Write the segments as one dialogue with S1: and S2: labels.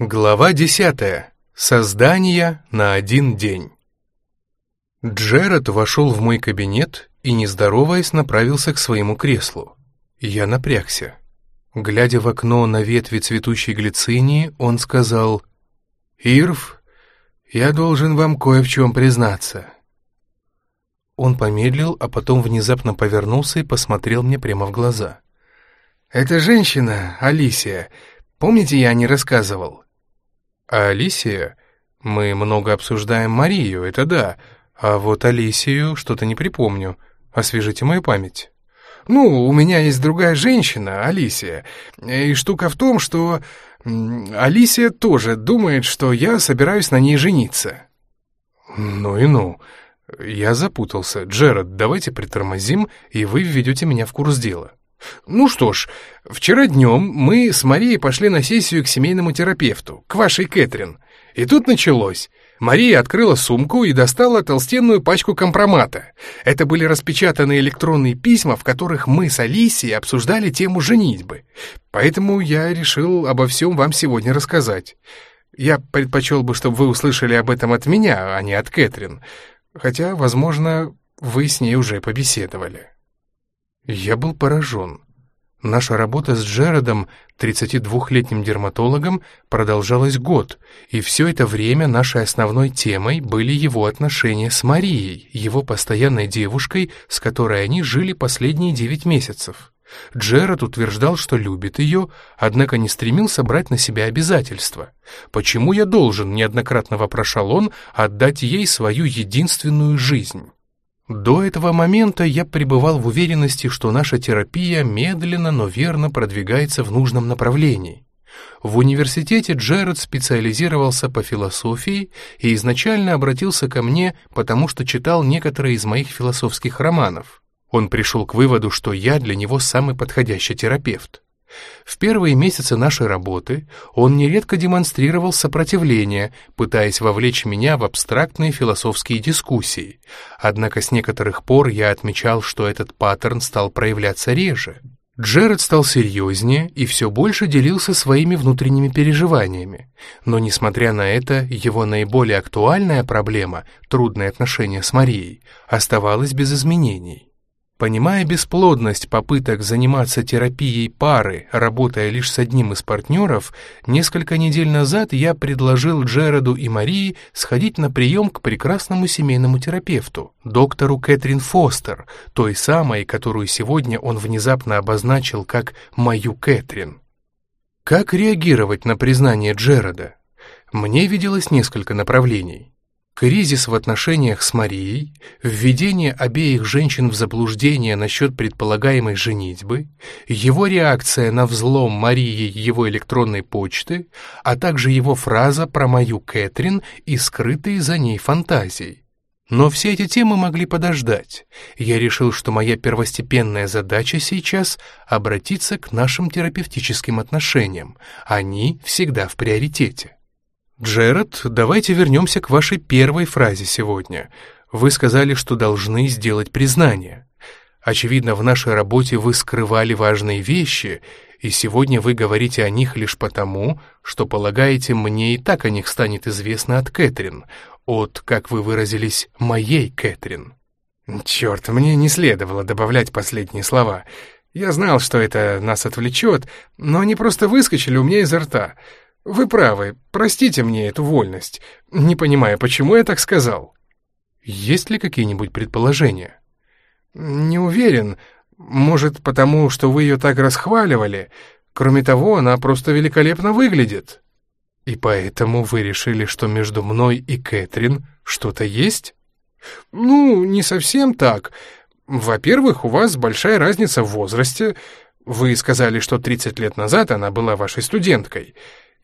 S1: Глава десятая. Создание на один день. Джеред вошел в мой кабинет и, не здороваясь, направился к своему креслу. Я напрягся. Глядя в окно на ветви цветущей глицинии, он сказал, «Ирв, я должен вам кое в чем признаться». Он помедлил, а потом внезапно повернулся и посмотрел мне прямо в глаза. «Эта женщина, Алисия, помните, я не рассказывал?» А Алисия? Мы много обсуждаем Марию, это да. А вот Алисию что-то не припомню. Освежите мою память. Ну, у меня есть другая женщина, Алисия. И штука в том, что Алисия тоже думает, что я собираюсь на ней жениться. Ну и ну. Я запутался. Джеред, давайте притормозим, и вы введете меня в курс дела. «Ну что ж, вчера днем мы с Марией пошли на сессию к семейному терапевту, к вашей Кэтрин. И тут началось. Мария открыла сумку и достала толстенную пачку компромата. Это были распечатанные электронные письма, в которых мы с Алисией обсуждали тему женитьбы. Поэтому я решил обо всем вам сегодня рассказать. Я предпочел бы, чтобы вы услышали об этом от меня, а не от Кэтрин. Хотя, возможно, вы с ней уже побеседовали». Я был поражен. Наша работа с Джеродом, 32-летним дерматологом, продолжалась год, и все это время нашей основной темой были его отношения с Марией, его постоянной девушкой, с которой они жили последние 9 месяцев. Джеред утверждал, что любит ее, однако не стремился брать на себя обязательства. «Почему я должен?» — неоднократно вопрошал он, «отдать ей свою единственную жизнь». До этого момента я пребывал в уверенности, что наша терапия медленно, но верно продвигается в нужном направлении. В университете Джеред специализировался по философии и изначально обратился ко мне, потому что читал некоторые из моих философских романов. Он пришел к выводу, что я для него самый подходящий терапевт. В первые месяцы нашей работы он нередко демонстрировал сопротивление, пытаясь вовлечь меня в абстрактные философские дискуссии. Однако с некоторых пор я отмечал, что этот паттерн стал проявляться реже. Джеред стал серьезнее и все больше делился своими внутренними переживаниями. Но, несмотря на это, его наиболее актуальная проблема, трудные отношения с Марией, оставалась без изменений. Понимая бесплодность попыток заниматься терапией пары, работая лишь с одним из партнеров, несколько недель назад я предложил Джераду и Марии сходить на прием к прекрасному семейному терапевту, доктору Кэтрин Фостер, той самой, которую сегодня он внезапно обозначил как «мою Кэтрин». Как реагировать на признание Джерада? Мне виделось несколько направлений кризис в отношениях с Марией, введение обеих женщин в заблуждение насчет предполагаемой женитьбы, его реакция на взлом Марии его электронной почты, а также его фраза про мою Кэтрин и скрытые за ней фантазии. Но все эти темы могли подождать. Я решил, что моя первостепенная задача сейчас — обратиться к нашим терапевтическим отношениям. Они всегда в приоритете. «Джеред, давайте вернемся к вашей первой фразе сегодня. Вы сказали, что должны сделать признание. Очевидно, в нашей работе вы скрывали важные вещи, и сегодня вы говорите о них лишь потому, что полагаете, мне и так о них станет известно от Кэтрин, от, как вы выразились, моей Кэтрин». «Черт, мне не следовало добавлять последние слова. Я знал, что это нас отвлечет, но они просто выскочили у меня изо рта». «Вы правы, простите мне эту вольность. Не понимаю, почему я так сказал». «Есть ли какие-нибудь предположения?» «Не уверен. Может, потому что вы ее так расхваливали. Кроме того, она просто великолепно выглядит». «И поэтому вы решили, что между мной и Кэтрин что-то есть?» «Ну, не совсем так. Во-первых, у вас большая разница в возрасте. Вы сказали, что 30 лет назад она была вашей студенткой».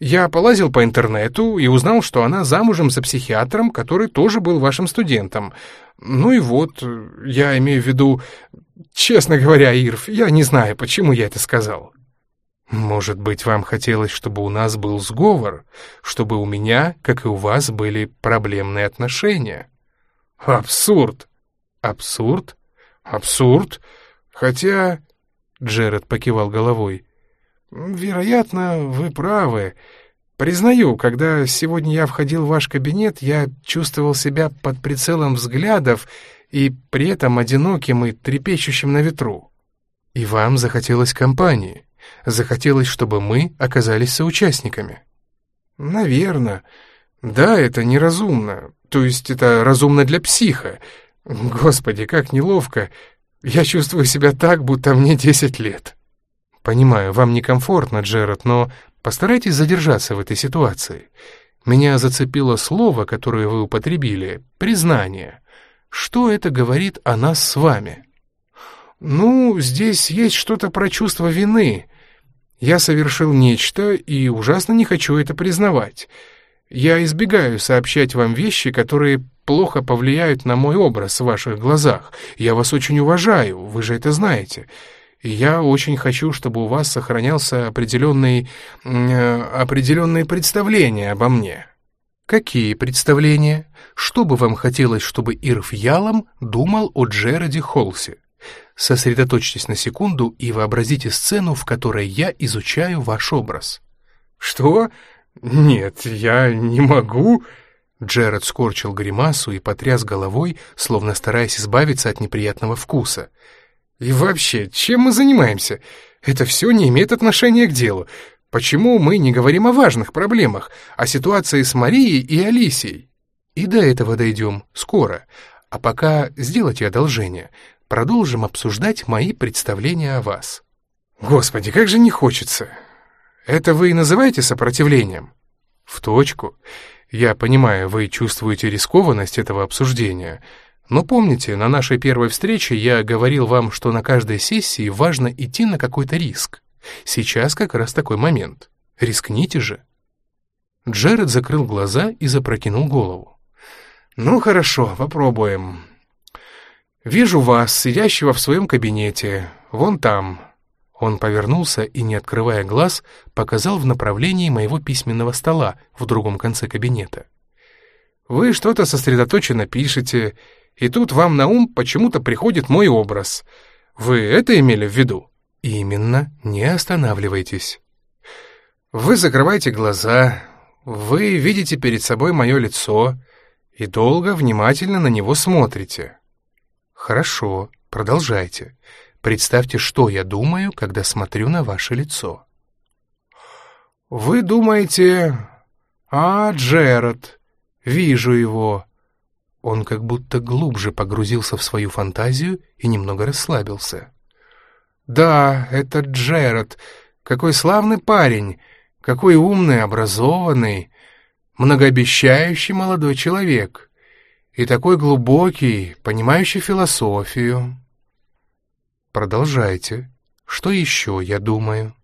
S1: Я полазил по интернету и узнал, что она замужем за психиатром, который тоже был вашим студентом. Ну и вот, я имею в виду... Честно говоря, Ирв, я не знаю, почему я это сказал. Может быть, вам хотелось, чтобы у нас был сговор, чтобы у меня, как и у вас, были проблемные отношения? Абсурд. Абсурд? Абсурд? Хотя... Джеред покивал головой. «Вероятно, вы правы.
S2: Признаю, когда сегодня я входил в ваш кабинет, я чувствовал себя под прицелом взглядов и при этом одиноким и трепещущим на ветру.
S1: И вам захотелось компании, захотелось, чтобы мы оказались соучастниками.
S2: Наверное. Да, это неразумно. То есть это разумно для психа. Господи, как неловко. Я чувствую себя так, будто мне десять лет.
S1: Понимаю, вам некомфортно, Джеред, но постарайтесь задержаться в этой ситуации. Меня зацепило слово, которое вы употребили — признание. Что это говорит о нас с вами?
S2: Ну, здесь есть что-то про чувство вины. Я совершил нечто и ужасно не хочу это признавать. Я избегаю сообщать вам вещи, которые плохо повлияют на мой образ в ваших глазах. Я вас очень уважаю, вы же это знаете. Я очень хочу, чтобы у вас сохранялся определенный... Э, определенные представления обо мне».
S1: «Какие представления? Что бы вам хотелось, чтобы Ирф Ялом думал о Джераде Холсе? Сосредоточьтесь на секунду и вообразите сцену, в которой я изучаю ваш образ».
S2: «Что? Нет, я не могу...»
S1: Джеред скорчил гримасу и потряс головой, словно стараясь избавиться от неприятного вкуса —
S2: и вообще, чем мы занимаемся? Это все не имеет отношения к делу. Почему мы не говорим о важных проблемах, о ситуации с Марией и Алисией?
S1: И до этого дойдем, скоро. А пока сделайте одолжение. Продолжим обсуждать мои представления о вас.
S2: Господи, как же не хочется. Это вы и называете сопротивлением?
S1: В точку. Я понимаю, вы чувствуете рискованность этого обсуждения — но помните, на нашей первой встрече я говорил вам, что на каждой сессии важно идти на какой-то риск. Сейчас как раз такой момент. Рискните же. Джеред закрыл глаза и запрокинул голову.
S2: «Ну хорошо, попробуем. Вижу вас, сидящего в своем кабинете, вон там».
S1: Он повернулся и, не открывая глаз, показал в направлении моего письменного стола в другом конце кабинета.
S2: «Вы что-то сосредоточенно пишете, и тут вам на ум почему-то приходит мой образ. Вы это имели в виду?
S1: Именно, не останавливайтесь.
S2: Вы закрываете глаза, вы видите перед собой мое лицо и долго, внимательно на него смотрите.
S1: Хорошо, продолжайте. Представьте, что я думаю, когда смотрю на ваше лицо.
S2: Вы думаете... А, Джеред, вижу его.
S1: Он как будто глубже погрузился в свою фантазию и немного расслабился.
S2: «Да, это Джеред. Какой славный парень, какой умный, образованный, многообещающий молодой человек. И такой глубокий, понимающий философию».
S1: «Продолжайте. Что еще, я думаю?»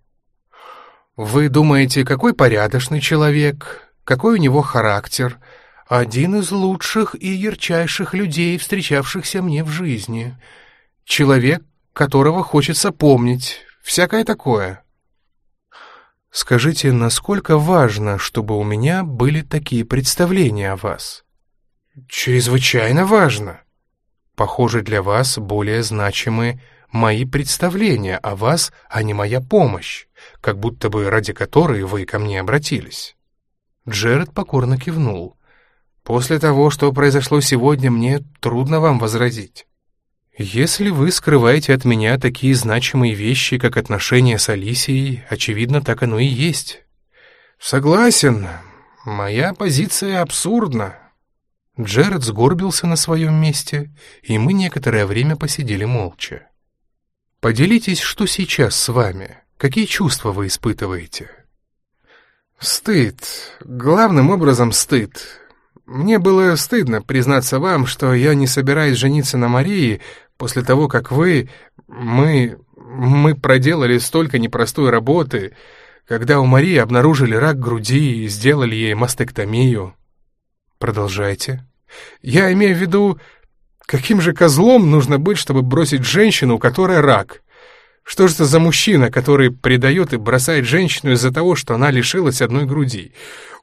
S2: «Вы думаете, какой порядочный человек, какой у него характер?» Один из лучших и ярчайших людей, встречавшихся мне в жизни. Человек, которого хочется помнить. Всякое такое.
S1: Скажите, насколько важно, чтобы у меня были такие представления о вас?
S2: Чрезвычайно важно.
S1: Похоже, для вас более значимы мои представления о вас, а не моя помощь, как будто бы ради которой вы ко мне обратились. Джеред покорно кивнул.
S2: После того, что произошло сегодня, мне трудно вам возразить.
S1: Если вы скрываете от меня такие значимые вещи, как отношения с Алисией, очевидно, так оно и есть.
S2: Согласен. Моя позиция абсурдна.
S1: Джеред сгорбился на своем месте, и мы некоторое время посидели молча. Поделитесь, что сейчас с вами, какие чувства вы испытываете?
S2: Стыд. Главным образом стыд. Мне было стыдно признаться вам, что я не собираюсь жениться на Марии после того, как вы... Мы... Мы проделали столько непростой работы, когда у Марии обнаружили рак груди и сделали ей мастектомию.
S1: Продолжайте.
S2: Я имею в виду, каким же козлом нужно быть, чтобы бросить женщину, у которой рак? Что же это за мужчина, который предает и бросает женщину из-за того, что она лишилась одной груди?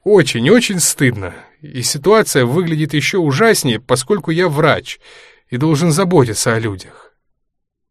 S2: Очень-очень стыдно. И ситуация выглядит еще ужаснее, поскольку я врач и должен заботиться о людях.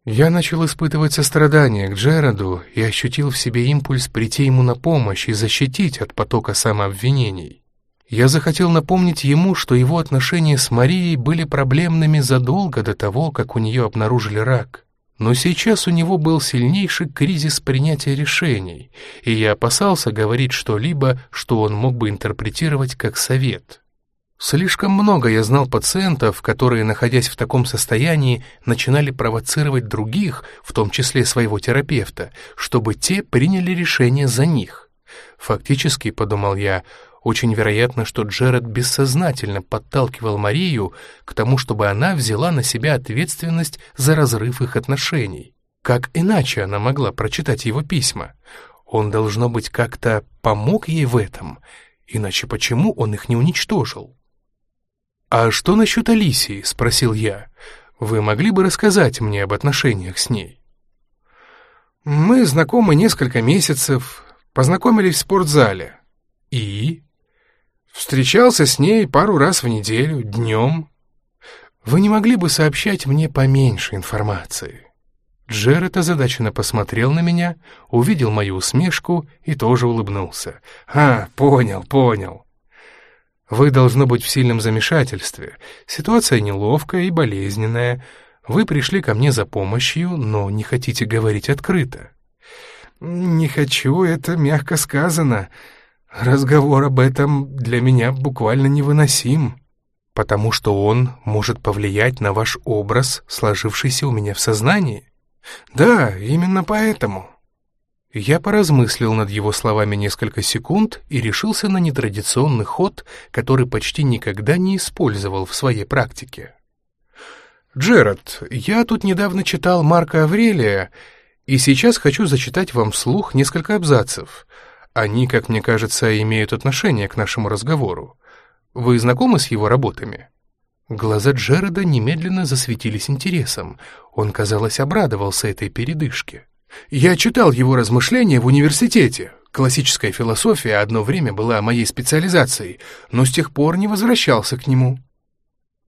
S2: Я начал испытывать сострадание к Джераду и ощутил в себе импульс прийти ему на помощь и защитить от потока самообвинений. Я захотел напомнить ему, что его отношения с Марией были проблемными задолго до того, как у нее обнаружили рак. Но сейчас у него был сильнейший кризис принятия решений, и я опасался говорить что-либо, что он мог бы интерпретировать как совет. Слишком много я знал пациентов, которые, находясь в таком состоянии, начинали провоцировать других, в том числе своего терапевта, чтобы те приняли решение за них. Фактически, подумал я, очень вероятно, что Джеред бессознательно подталкивал Марию к тому, чтобы она взяла на себя ответственность за разрыв их отношений. Как иначе она могла прочитать его письма? Он, должно быть, как-то помог ей в этом, иначе почему он их не уничтожил? «А что насчет Алисии?» — спросил я. «Вы могли бы рассказать мне об отношениях с ней?» «Мы знакомы несколько месяцев, познакомились в спортзале». «И?» Встречался с ней пару раз в неделю, днем. Вы не могли бы сообщать мне поменьше информации?» Джеред озадаченно посмотрел на меня, увидел мою усмешку и тоже улыбнулся. «А, понял, понял. Вы должно быть в сильном замешательстве. Ситуация неловкая и болезненная. Вы пришли ко мне за помощью, но не хотите говорить открыто». «Не хочу, это мягко сказано. Разговор об этом для меня буквально невыносим, потому что он может повлиять на ваш образ, сложившийся у меня в сознании. Да, именно поэтому. Я поразмыслил над его словами несколько секунд и решился на нетрадиционный ход, который почти никогда не использовал в своей практике. «Джерард, я тут недавно читал Марка Аврелия, и сейчас хочу зачитать вам вслух несколько абзацев. Они, как мне кажется, имеют отношение к нашему разговору. Вы знакомы с его работами?» Глаза Джереда немедленно засветились интересом. Он, казалось, обрадовался этой передышке. «Я читал его размышления в университете. Классическая философия одно время была моей специализацией, но с тех пор не возвращался к нему».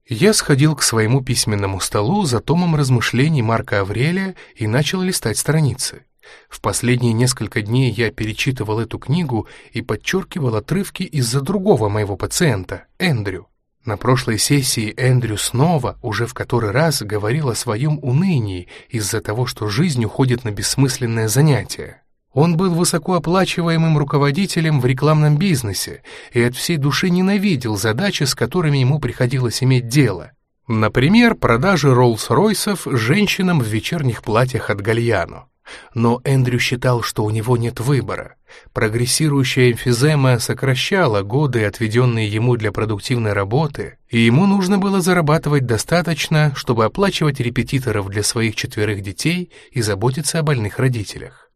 S2: Я сходил к своему письменному столу за томом размышлений Марка Аврелия и начал листать страницы. В последние несколько дней я перечитывал эту книгу и подчеркивал отрывки из-за другого моего пациента, Эндрю. На прошлой сессии Эндрю снова, уже в который раз, говорил о своем унынии из-за того, что жизнь уходит на бессмысленное занятие. Он был высокооплачиваемым руководителем в рекламном бизнесе и от всей души ненавидел задачи, с которыми ему приходилось иметь дело. Например, продажи Роллс-Ройсов женщинам в вечерних платьях от Гальяно. Но Эндрю считал, что у него нет выбора. Прогрессирующая эмфизема сокращала годы, отведенные ему для продуктивной работы, и ему нужно было зарабатывать достаточно, чтобы оплачивать репетиторов для своих четверых детей и заботиться о больных родителях.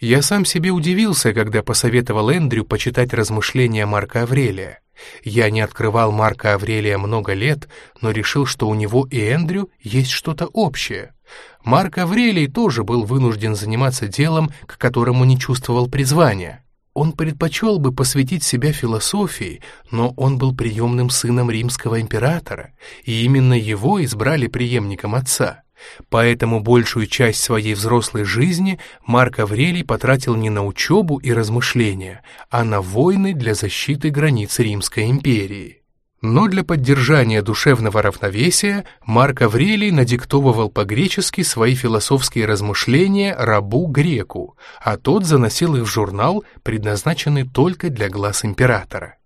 S2: Я сам себе удивился, когда посоветовал Эндрю почитать размышления Марка Аврелия. Я не открывал Марка Аврелия много лет, но решил, что у него и Эндрю есть что-то общее — Марк Аврелий тоже был вынужден заниматься делом, к которому не чувствовал призвания. Он предпочел бы посвятить себя философии, но он был приемным сыном римского императора, и именно его избрали преемником отца. Поэтому большую часть своей взрослой жизни Марк Аврелий потратил не на учебу и размышления, а на войны для защиты границ Римской империи. Но для поддержания душевного равновесия Марк Аврелий надиктовывал по-гречески свои философские размышления рабу-греку, а тот заносил их в журнал, предназначенный только для глаз императора.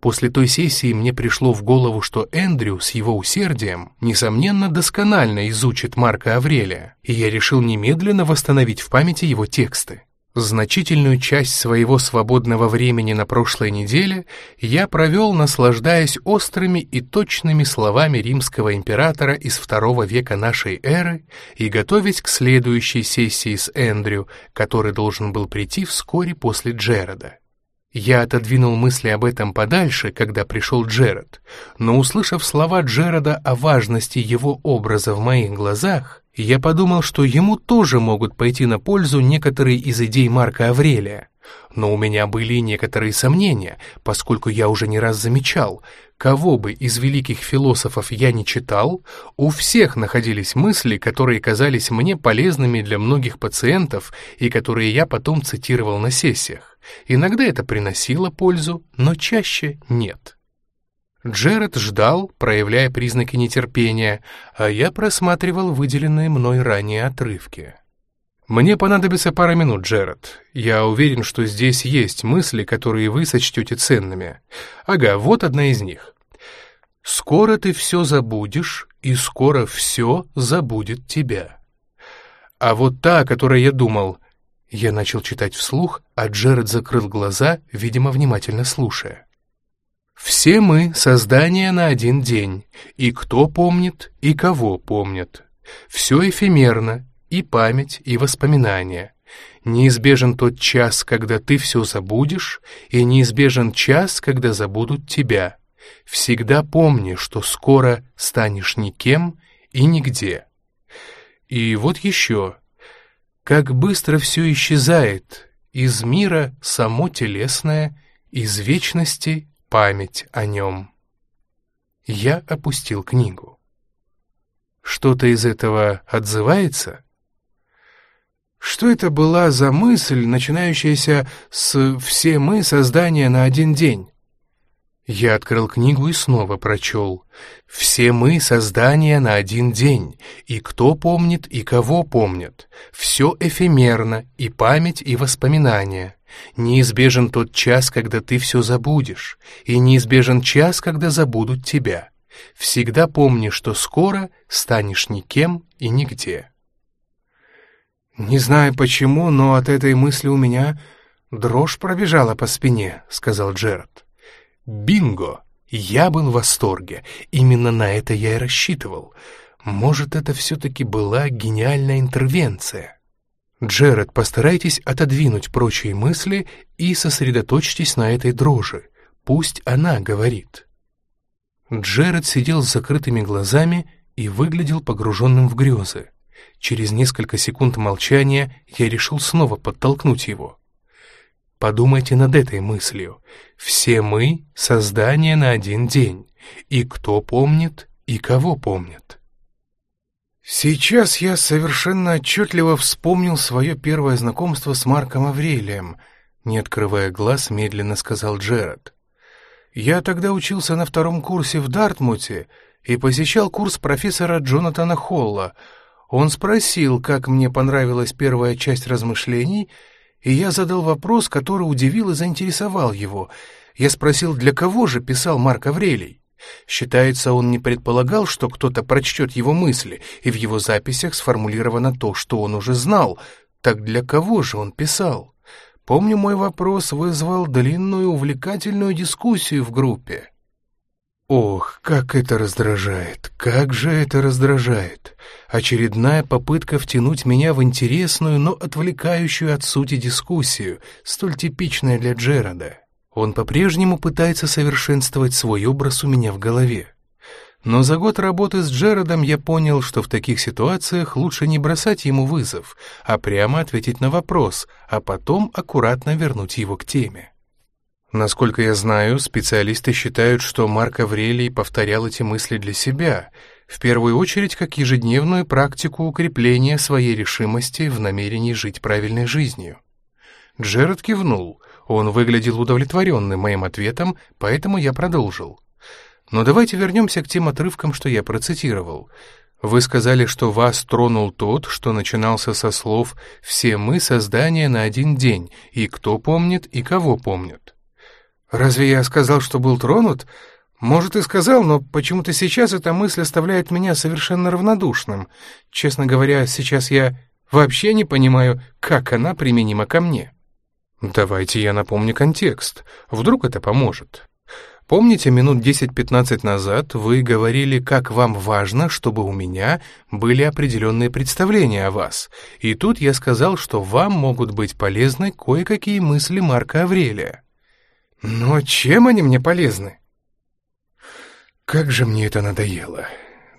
S2: После той сессии мне пришло в голову, что Эндрю с его усердием, несомненно, досконально изучит Марка Аврелия, и я решил немедленно восстановить в памяти его тексты. Значительную часть своего свободного времени на прошлой неделе я провел, наслаждаясь острыми и точными словами римского императора из второго века нашей эры и готовясь к следующей сессии с Эндрю, который должен был прийти вскоре после Джереда. Я отодвинул мысли об этом подальше, когда пришел Джеред, но, услышав слова Джереда о важности его образа в моих глазах,
S1: я подумал, что ему тоже могут пойти на пользу некоторые из идей Марка Аврелия. Но у меня были некоторые сомнения, поскольку я уже не раз замечал, кого бы из великих философов я не читал, у всех находились мысли, которые казались мне полезными для многих пациентов и которые я потом цитировал на сессиях. Иногда это приносило пользу, но чаще нет. Джеред ждал, проявляя признаки нетерпения, а я просматривал выделенные мной ранее отрывки. «Мне понадобится пара минут, Джеред. Я уверен, что здесь есть мысли, которые вы сочтете ценными. Ага, вот одна из них. «Скоро ты все забудешь, и скоро все забудет тебя». А вот та, о которой я думал... Я начал читать вслух, а Джеред закрыл глаза, видимо, внимательно слушая. Все мы — создания на один день, и кто помнит, и кого помнит. Все эфемерно, и память, и воспоминания. Неизбежен тот час, когда ты все забудешь, и неизбежен час, когда забудут тебя. Всегда помни, что скоро станешь никем и нигде. И вот еще. Как быстро все исчезает, из мира само телесное, из вечности память о нем. Я опустил книгу. Что-то из этого отзывается? Что это была за мысль, начинающаяся с «все мы создания на один день»? Я открыл книгу и снова прочел. «Все мы — создания на один день, и кто помнит, и кого помнит. Все эфемерно, и память, и воспоминания. Неизбежен тот час, когда ты все забудешь, и неизбежен час, когда забудут тебя. Всегда помни, что скоро станешь никем и нигде. «Не знаю почему, но от этой мысли у меня дрожь пробежала по спине», — сказал Джерард. «Бинго! Я был в восторге. Именно на это я и рассчитывал. Может, это все-таки была гениальная интервенция?» Джеред, постарайтесь отодвинуть прочие мысли и сосредоточьтесь на этой дрожи. Пусть она говорит. Джеред сидел с закрытыми глазами и выглядел погруженным в грезы. Через несколько секунд молчания я решил снова подтолкнуть его. Подумайте над этой мыслью. Все мы — создание на один день. И кто помнит, и кого помнит. Сейчас я совершенно отчетливо вспомнил свое первое знакомство с Марком Аврелием, не открывая глаз, медленно сказал Джеред. Я тогда учился на втором курсе в Дартмуте и посещал курс профессора Джонатана Холла. Он спросил, как мне понравилась первая часть размышлений, и я задал вопрос, который удивил и заинтересовал его. Я спросил, для кого же писал Марк Аврелий? Считается, он не предполагал, что кто-то прочтет его мысли, и в его записях сформулировано то, что он уже знал. Так для кого же он писал? Помню, мой вопрос вызвал длинную увлекательную дискуссию в группе. Ох, как это раздражает, как же это раздражает. Очередная попытка втянуть меня в интересную, но отвлекающую от сути дискуссию, столь типичная для Джерада. Он по-прежнему пытается совершенствовать свой образ у меня в голове. Но за год работы с Джеродом я понял, что в таких ситуациях лучше не бросать ему вызов, а прямо ответить на вопрос, а потом аккуратно вернуть его к теме. Насколько я знаю, специалисты считают, что Марк Аврелий повторял эти мысли для себя, в первую очередь как ежедневную практику укрепления своей решимости в намерении жить правильной жизнью. Джеред кивнул — он выглядел удовлетворенным моим ответом, поэтому я продолжил. Но давайте вернемся к тем отрывкам, что я процитировал. Вы сказали, что вас тронул тот, что начинался со слов «все мы создания на один день, и кто помнит, и кого помнит». Разве я сказал, что был тронут? Может, и сказал, но почему-то сейчас эта мысль оставляет меня совершенно равнодушным. Честно говоря, сейчас я вообще не понимаю, как она применима ко мне. Давайте я напомню контекст. Вдруг это поможет. Помните, минут 10-15 назад вы говорили, как вам важно, чтобы у меня были определенные представления о вас. И тут я сказал, что вам могут быть полезны кое-какие мысли Марка Аврелия. Но чем они мне полезны? Как же мне это надоело.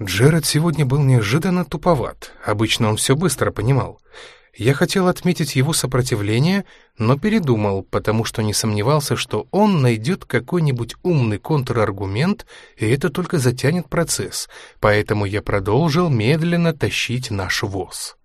S2: Джеред сегодня был неожиданно туповат. Обычно он все быстро понимал. Я хотел отметить его сопротивление, но передумал, потому что не сомневался, что он найдет какой-нибудь умный контраргумент, и это только затянет процесс, поэтому я продолжил медленно тащить наш воз.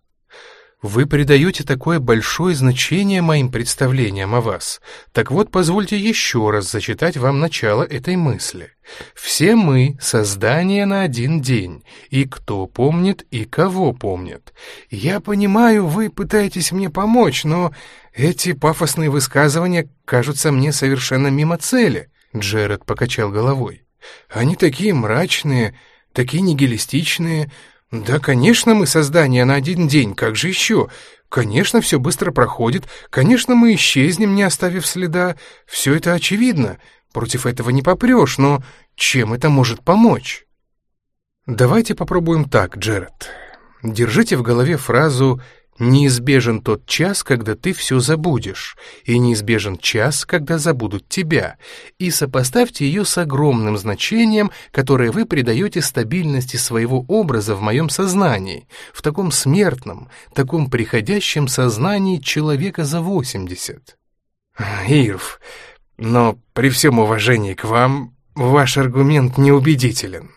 S2: Вы придаете такое большое значение моим представлениям о вас. Так вот, позвольте еще раз зачитать вам начало этой мысли. Все мы — создание на один день, и кто помнит, и кого помнит. Я понимаю, вы пытаетесь мне помочь, но эти пафосные высказывания кажутся мне совершенно мимо цели. Джеред покачал головой. Они такие мрачные, такие нигилистичные, «Да, конечно, мы создание на один день, как же еще? Конечно, все быстро проходит, конечно, мы исчезнем, не оставив следа. Все это очевидно, против этого не попрешь, но чем это может помочь?» «Давайте попробуем так, Джеред. Держите в голове фразу Неизбежен тот час, когда ты все забудешь, и неизбежен час, когда забудут тебя, и сопоставьте ее с огромным значением, которое вы придаете стабильности своего образа в моем сознании, в таком смертном, таком приходящем сознании человека за 80. Ирв, но при всем уважении к вам, ваш аргумент неубедителен.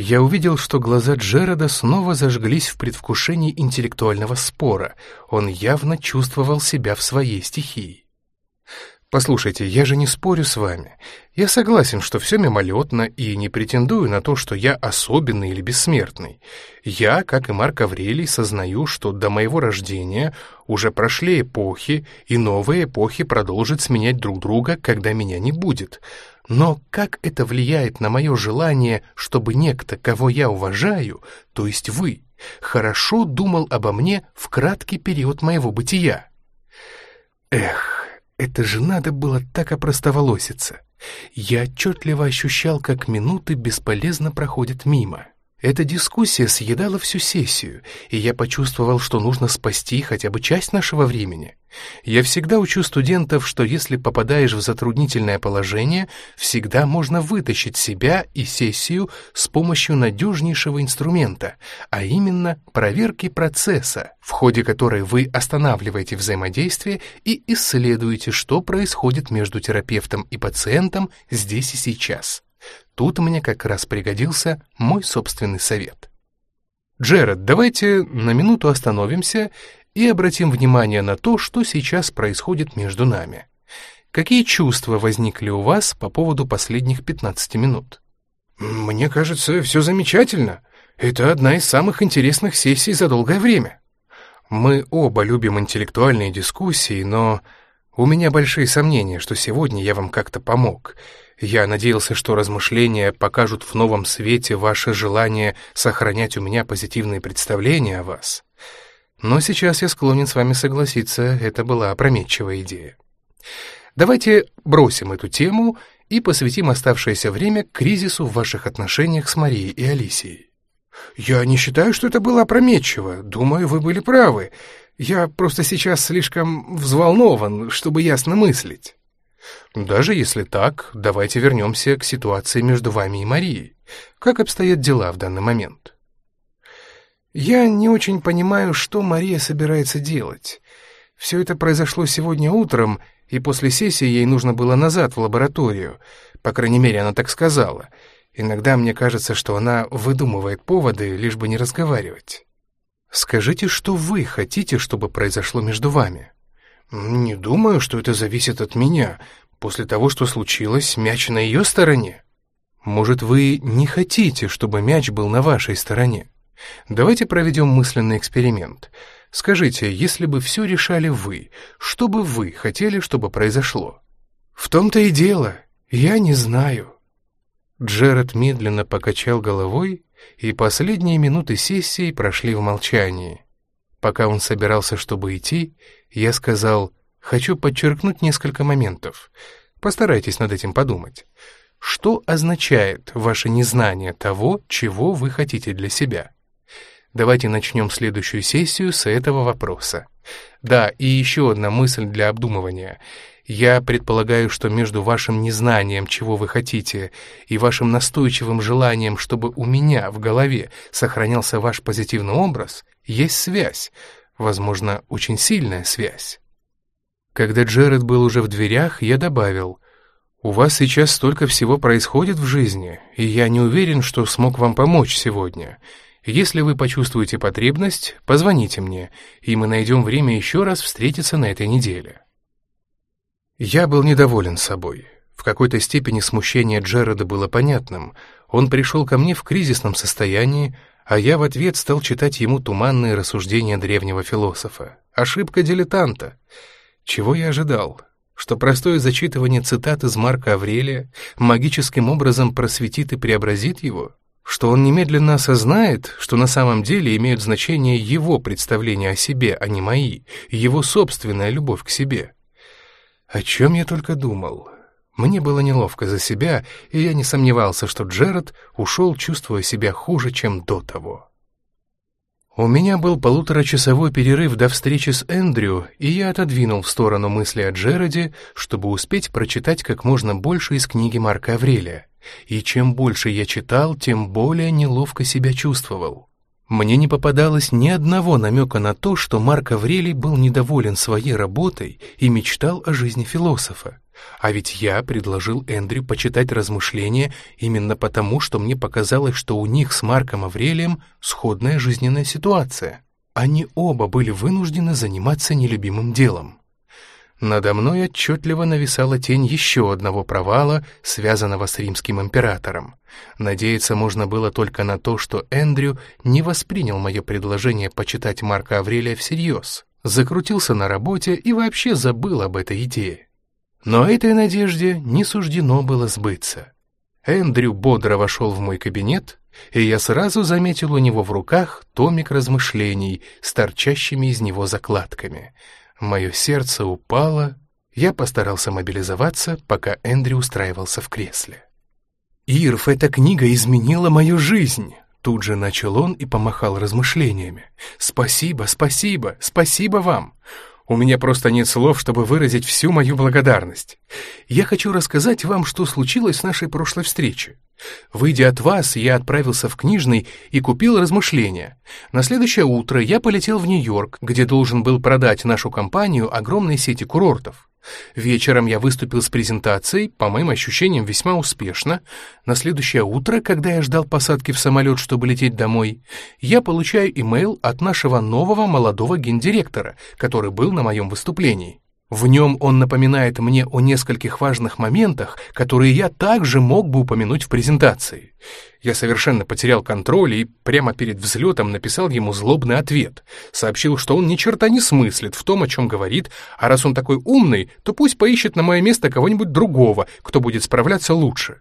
S2: Я увидел, что глаза Джерода снова зажглись в предвкушении интеллектуального спора. Он явно чувствовал себя в своей стихии. «Послушайте, я же не спорю с вами. Я согласен, что все мимолетно и не претендую на то, что я особенный или бессмертный. Я, как и Марк Аврелий, сознаю, что до моего рождения уже прошли эпохи, и новые эпохи продолжат сменять друг друга, когда меня не будет. Но как это влияет на мое желание, чтобы некто, кого я уважаю, то есть вы, хорошо думал обо мне в краткий период моего бытия? Эх, это же надо было так опростоволоситься. Я отчетливо ощущал, как минуты бесполезно проходят мимо. Эта дискуссия съедала всю сессию, и я почувствовал, что нужно спасти хотя бы часть нашего времени. Я всегда учу студентов, что если попадаешь в затруднительное положение, всегда можно вытащить себя и сессию с помощью надежнейшего инструмента, а именно проверки процесса, в ходе которой вы останавливаете взаимодействие и исследуете, что происходит между терапевтом и пациентом здесь и сейчас. Тут мне как раз пригодился мой собственный совет. Джеред, давайте на минуту остановимся и обратим внимание на то, что сейчас происходит между нами. Какие чувства возникли у вас по поводу последних 15 минут? Мне кажется, все замечательно. Это одна из самых интересных сессий за долгое время. Мы оба любим интеллектуальные дискуссии, но у меня большие сомнения, что сегодня я вам как-то помог — я надеялся, что размышления покажут в новом свете ваше желание сохранять у меня позитивные представления о вас. Но сейчас я склонен с вами согласиться, это была опрометчивая идея. Давайте бросим эту тему и посвятим оставшееся время кризису в ваших отношениях с Марией и Алисией. Я не считаю, что это было опрометчиво. Думаю, вы были правы. Я просто сейчас слишком взволнован, чтобы ясно мыслить. Даже если так, давайте вернемся к ситуации между вами и Марией. Как обстоят дела в данный момент? Я не очень понимаю, что Мария собирается делать. Все это произошло сегодня утром, и после сессии ей нужно было назад в лабораторию. По крайней мере, она так сказала. Иногда мне кажется, что она выдумывает поводы, лишь бы не разговаривать. Скажите, что вы хотите, чтобы произошло между вами? «Не думаю, что это зависит от меня. После того, что случилось, мяч на ее стороне. Может, вы не хотите, чтобы мяч был на вашей стороне? Давайте проведем мысленный эксперимент. Скажите, если бы все решали вы, что бы вы хотели, чтобы произошло?» «В том-то и дело. Я не знаю». Джеред медленно покачал головой, и последние минуты сессии прошли в молчании. Пока он собирался, чтобы идти, я сказал, хочу подчеркнуть несколько моментов. Постарайтесь над этим подумать. Что означает ваше незнание того, чего вы хотите для себя? Давайте начнем следующую сессию с этого вопроса. Да, и еще одна мысль для обдумывания.
S1: Я предполагаю, что между вашим незнанием, чего вы хотите, и вашим настойчивым желанием, чтобы у меня в голове сохранялся ваш позитивный образ, есть связь, возможно, очень сильная связь. Когда Джеред был уже в дверях, я добавил, «У вас сейчас столько всего происходит в жизни, и я не уверен, что смог вам помочь сегодня. Если вы почувствуете потребность, позвоните мне, и мы найдем время еще раз встретиться на этой неделе». Я был недоволен собой. В какой-то степени смущение Джереда было понятным. Он пришел ко мне в кризисном состоянии, а я в ответ стал читать ему туманные рассуждения древнего философа. Ошибка дилетанта. Чего я ожидал? Что простое зачитывание цитат из Марка Аврелия магическим образом просветит и преобразит его? Что он немедленно осознает, что на самом деле имеют значение его представления о себе, а не мои, его собственная любовь к себе? О чем я только думал. Мне было неловко за себя, и я не сомневался, что Джеред ушел, чувствуя себя хуже, чем до того. У меня был полуторачасовой перерыв до встречи с Эндрю, и я отодвинул в сторону мысли о Джереде, чтобы успеть прочитать как можно больше из книги Марка Аврелия. И чем больше я читал, тем более неловко себя чувствовал. Мне не попадалось ни одного намека на то, что Марк Аврелий был недоволен своей работой и мечтал о жизни философа. А ведь я предложил Эндрю почитать размышления именно потому, что мне показалось, что у них с Марком Аврелием сходная жизненная ситуация. Они оба были вынуждены заниматься нелюбимым делом. Надо мной отчетливо нависала тень еще одного провала, связанного с римским императором. Надеяться можно было только на то, что Эндрю не воспринял мое предложение почитать Марка Аврелия всерьез, закрутился на работе и вообще забыл об этой идее. Но этой надежде не суждено было сбыться. Эндрю бодро вошел в мой кабинет, и я сразу заметил у него в руках томик размышлений с торчащими из него закладками — Мое сердце упало, я постарался мобилизоваться, пока Эндрю устраивался в кресле. «Ирв, эта книга изменила мою жизнь!» Тут же начал он и помахал размышлениями. «Спасибо, спасибо, спасибо вам! У меня просто нет слов, чтобы выразить всю мою благодарность. Я хочу рассказать вам, что случилось с нашей прошлой встречи. Выйдя от вас, я отправился в книжный и купил размышления. На следующее утро я полетел в Нью-Йорк, где должен был продать нашу компанию огромной сети курортов. Вечером я выступил с презентацией, по моим ощущениям, весьма успешно. На следующее утро, когда я ждал посадки в самолет, чтобы лететь домой, я получаю имейл от нашего нового молодого гендиректора, который был на моем выступлении. В нем он напоминает мне о нескольких важных моментах, которые я также мог бы упомянуть в презентации. Я совершенно потерял контроль и прямо перед взлетом написал ему злобный ответ. Сообщил, что он ни черта не смыслит в том, о чем говорит, а раз он такой умный, то пусть поищет на мое место кого-нибудь другого, кто будет справляться лучше.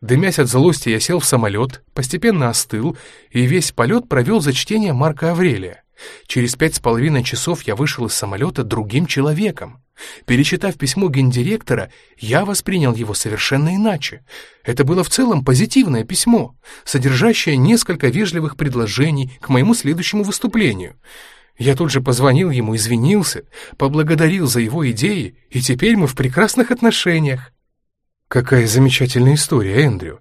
S1: Дымясь от злости, я сел в самолет, постепенно остыл и весь полет провел за чтение Марка Аврелия. Через пять с половиной часов я вышел из самолета другим человеком. Перечитав письмо гендиректора, я воспринял его совершенно иначе. Это было в целом позитивное письмо, содержащее несколько вежливых предложений к моему следующему выступлению. Я тут же позвонил ему, извинился, поблагодарил за его идеи, и теперь мы в прекрасных отношениях. Какая замечательная история, Эндрю.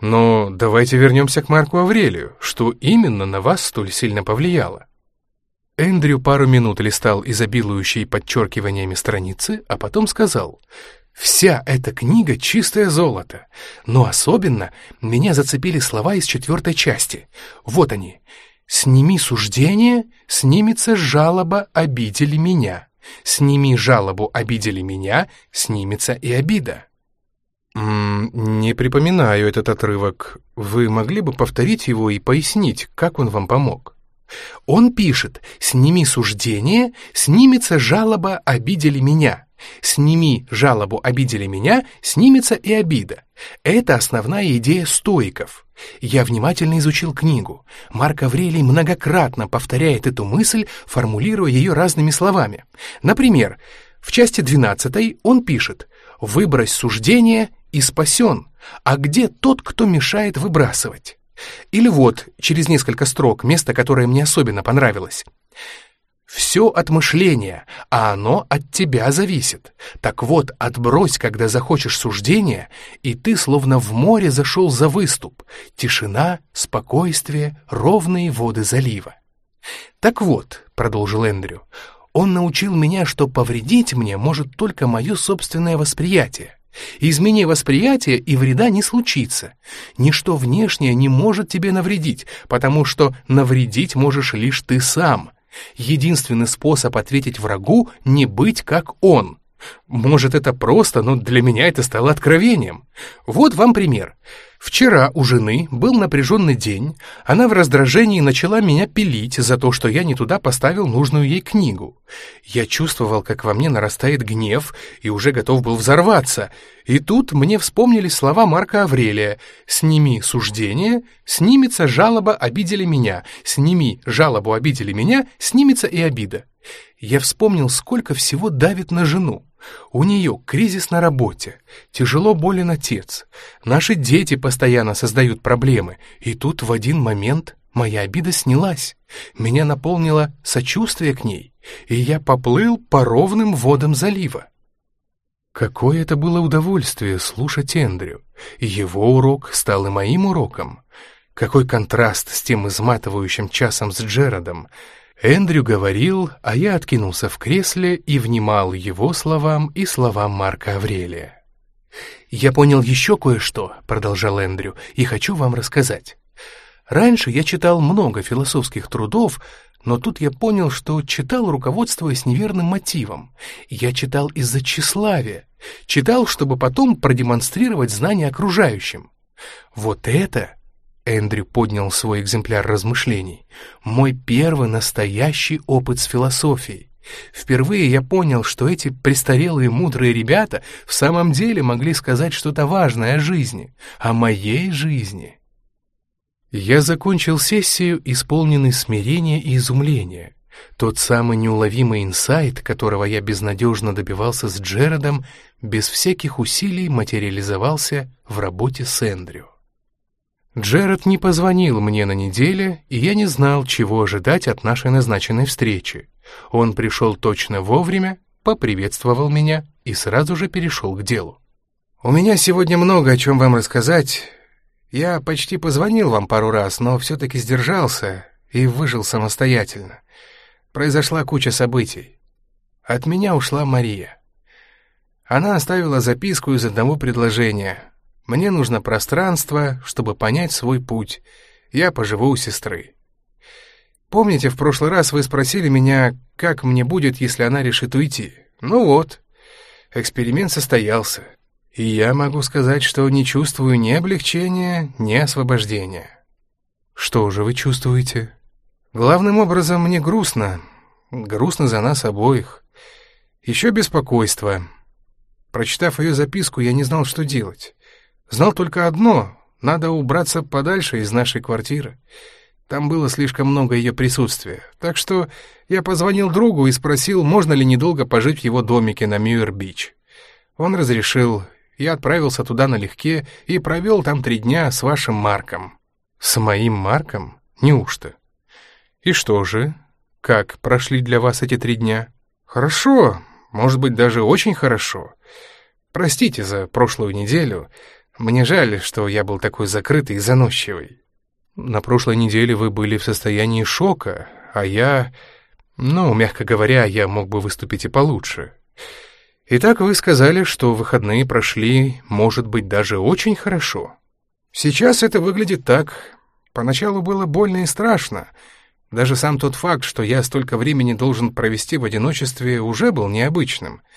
S1: Но давайте вернемся к Марку Аврелию. Что именно на вас столь сильно повлияло? Эндрю пару минут листал изобилующие подчеркиваниями страницы, а потом сказал, «Вся эта книга — чистое золото, но особенно меня зацепили слова из четвертой части. Вот они. «Сними суждение, снимется жалоба, обидели меня. Сними жалобу, обидели меня, снимется и обида».
S2: М -м, «Не припоминаю этот отрывок. Вы могли бы повторить его и пояснить, как он вам помог?»
S1: Он пишет «Сними суждение, снимется жалоба, обидели меня». «Сними жалобу, обидели меня, снимется и обида». Это основная идея стоиков. Я внимательно изучил книгу. Марк Аврелий многократно повторяет эту мысль, формулируя ее разными словами. Например, в части 12 он пишет «Выбрось суждение и спасен, а где тот, кто мешает выбрасывать?» Или вот, через несколько строк, место, которое мне особенно понравилось. Все от мышления, а оно от тебя зависит. Так вот, отбрось, когда захочешь суждения, и ты словно в море зашел за выступ. Тишина, спокойствие, ровные воды залива. Так вот, продолжил Эндрю, он научил меня, что повредить мне может только мое собственное восприятие. Измени восприятие, и вреда не случится. Ничто внешнее не может тебе навредить, потому что навредить можешь лишь ты сам. Единственный способ ответить врагу — не быть как он. Может, это просто, но для меня это стало откровением. Вот вам пример. Вчера у жены был напряженный день, она в раздражении начала меня пилить за то, что я не туда поставил нужную ей книгу. Я чувствовал, как во мне нарастает гнев, и уже готов был взорваться. И тут мне вспомнились слова Марка Аврелия «Сними суждение, снимется жалоба, обидели меня, сними жалобу, обидели меня, снимется и обида». Я вспомнил, сколько всего давит на жену. У нее кризис на работе, тяжело болен отец, наши дети постоянно создают проблемы, и тут в один момент моя обида снялась, меня наполнило сочувствие к ней, и я поплыл по ровным водам залива. Какое это было удовольствие слушать Эндрю. Его урок стал и моим уроком. Какой контраст с тем изматывающим часом с Джеродом. Эндрю говорил, а я откинулся в кресле и внимал его словам и словам Марка Аврелия. «Я понял еще кое-что», — продолжал Эндрю, — «и хочу вам рассказать. Раньше я читал много философских трудов, но тут я понял, что читал, руководствуясь неверным мотивом. Я читал из-за тщеславия, читал, чтобы потом продемонстрировать знания окружающим. Вот это Эндрю поднял свой экземпляр размышлений. «Мой первый настоящий опыт с философией. Впервые я понял, что эти престарелые мудрые ребята в самом деле могли сказать что-то важное о жизни, о моей жизни». Я закончил сессию, исполненный смирения и изумления. Тот самый неуловимый инсайт, которого я безнадежно добивался с Джеродом, без всяких усилий материализовался в работе с Эндрю. Джеред не позвонил мне на неделе, и я не знал, чего ожидать от нашей назначенной встречи. Он пришел точно вовремя, поприветствовал меня и сразу же перешел к делу. «У меня сегодня много о чем вам рассказать. Я почти позвонил вам пару раз, но все-таки сдержался и выжил самостоятельно. Произошла куча событий. От меня ушла Мария. Она оставила записку из одного предложения — мне нужно пространство, чтобы понять свой путь. Я поживу у сестры. Помните, в прошлый раз вы спросили меня, как мне будет, если она решит уйти? Ну вот, эксперимент состоялся. И я могу сказать, что не чувствую ни облегчения, ни освобождения. Что же вы чувствуете? Главным образом мне грустно. Грустно за нас обоих. Еще беспокойство. Прочитав ее записку, я не знал, что делать. Знал только одно — надо убраться подальше из нашей квартиры. Там было слишком много ее присутствия. Так что я позвонил другу и спросил, можно ли недолго пожить в его домике на Мьюэр-Бич. Он разрешил. Я отправился туда налегке и провел там три дня с вашим Марком. С моим Марком? Неужто? И что же? Как прошли для вас эти три дня? Хорошо, может быть, даже очень хорошо. Простите за прошлую неделю. Мне жаль, что я был такой закрытый и заносчивый. На прошлой неделе вы были в состоянии шока, а я... Ну, мягко говоря, я мог бы выступить и получше. Итак, вы сказали, что выходные прошли, может быть, даже очень хорошо. Сейчас это выглядит так. Поначалу было больно и страшно. Даже сам тот факт, что я столько времени должен провести в одиночестве, уже был необычным —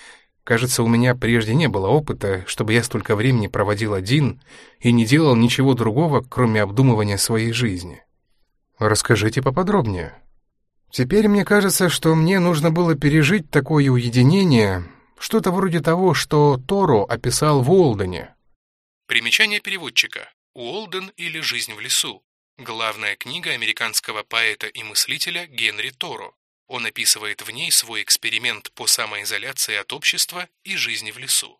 S1: Кажется, у меня прежде не было опыта, чтобы я столько времени проводил один и не делал ничего другого, кроме обдумывания своей жизни. Расскажите поподробнее. Теперь мне кажется, что мне нужно было пережить такое уединение, что-то вроде того, что Торо описал в Уолдене.
S3: Примечание переводчика. Уолден или «Жизнь в лесу». Главная книга американского поэта и мыслителя Генри Торо. Он описывает в ней свой эксперимент по самоизоляции от общества и жизни в лесу.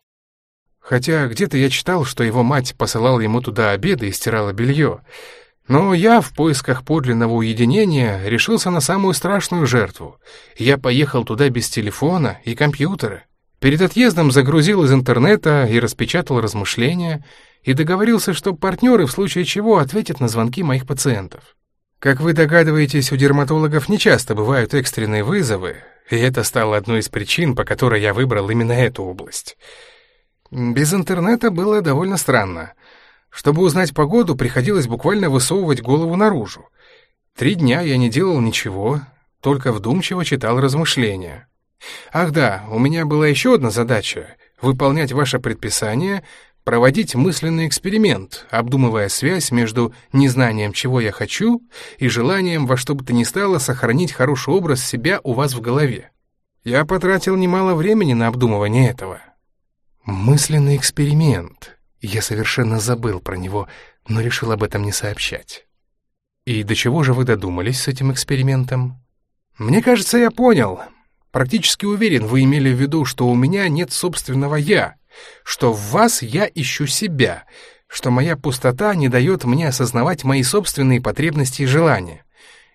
S2: Хотя где-то я читал, что его мать посылала ему туда обеды и стирала белье. Но я в поисках подлинного уединения решился на самую страшную жертву. Я поехал туда без телефона и компьютера. Перед отъездом загрузил из интернета и распечатал размышления, и договорился, что партнеры в случае чего ответят на звонки моих пациентов. Как вы догадываетесь, у дерматологов нечасто бывают экстренные вызовы, и это стало одной из причин, по которой я выбрал именно эту область. Без интернета было довольно странно. Чтобы узнать погоду, приходилось буквально высовывать голову наружу. Три дня я не делал ничего, только вдумчиво читал размышления. Ах да, у меня была еще одна задача — выполнять ваше предписание, проводить мысленный эксперимент, обдумывая связь между незнанием, чего я хочу, и желанием во что бы то ни стало сохранить хороший образ себя у вас в голове. Я потратил немало времени на обдумывание этого. Мысленный эксперимент. Я совершенно забыл про него, но решил об этом не сообщать. И до чего же вы додумались с этим экспериментом? Мне кажется, я понял. Практически уверен, вы имели в виду, что у меня нет собственного «я», что в вас я ищу себя, что моя пустота не дает мне осознавать мои собственные потребности и желания.